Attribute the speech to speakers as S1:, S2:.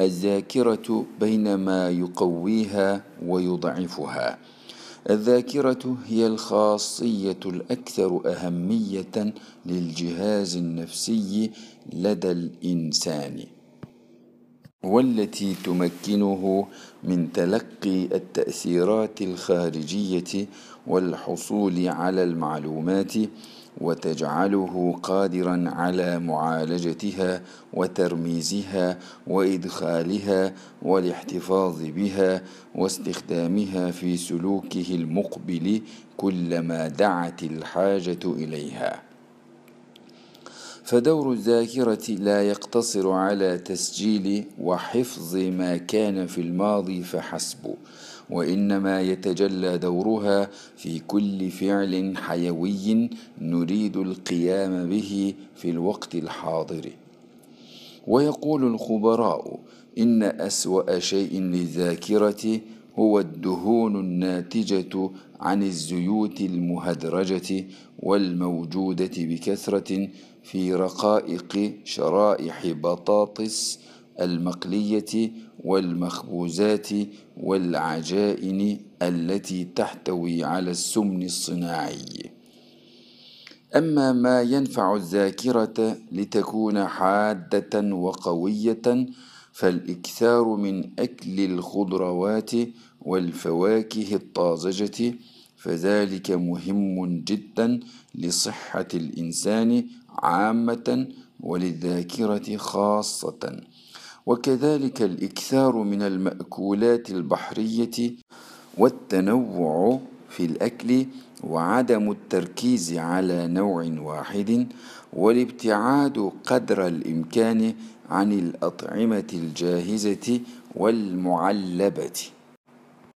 S1: الذاكرة بين ما يقويها ويضعفها. الذاكرة هي الخاصية الأكثر أهمية للجهاز النفسي لدى الإنسان والتي تمكنه من تلقي التأثيرات الخارجية والحصول على المعلومات وتجعله قادرا على معالجتها وترميزها وإدخالها والاحتفاظ بها واستخدامها في سلوكه المقبل كلما دعت الحاجة إليها. فدور الذاكرة لا يقتصر على تسجيل وحفظ ما كان في الماضي فحسب وإنما يتجلى دورها في كل فعل حيوي نريد القيام به في الوقت الحاضر. ويقول الخبراء إن أسوأ شيء للذاكرة هو الدهون الناتجة عن الزيوت المهدرجة والموجودة بكثرة في رقائق شرائح بطاطس المقلية والمخبوزات والعجائن التي تحتوي على السمن الصناعي. أما ما ينفع الذاكرة لتكون حادة وقوية فالإكثار من أكل الخضروات والفواكه الطازجة فذلك مهم جدا لصحة الإنسان عامة وللذاكرة خاصة. وكذلك الإكثار من المأكولات البحرية والتنوع في الأكل وعدم التركيز على نوع واحد والابتعاد قدر الإمكان عن الأطعمة الجاهزة والمعلبة.